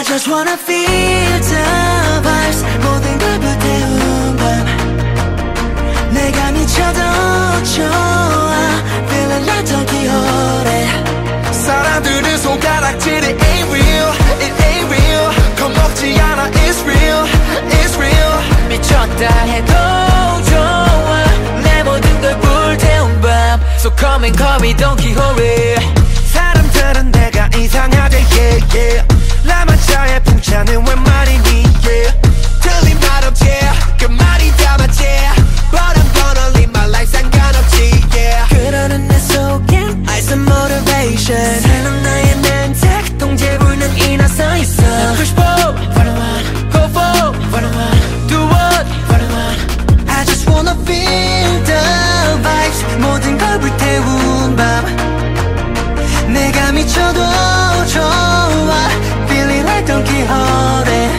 I just wanna feel the vibes 모든 걸 불태운 밤 내가 미쳐도 좋아 Feeling like Don Quixote 사람들은 손가락질이 ain't real It ain't real 겁먹지 않아 It's real It's real 미쳤다 해도 좋아 내 모든 걸 불태운 밤 So come and call me Don Quixote 내가 미쳐도 좋아 Feeling like Don Quixote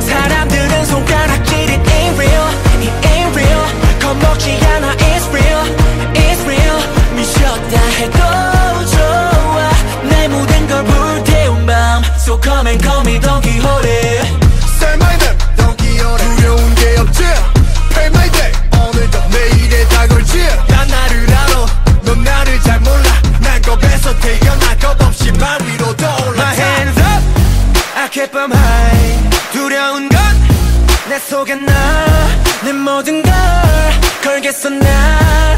사람들은 손가락질이 ain't real It ain't real 겁먹지 않아 두려운 건 내 속에 나 내 모든 걸 걸겠어 난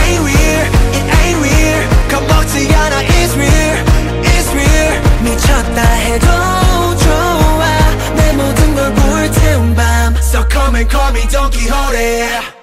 yeah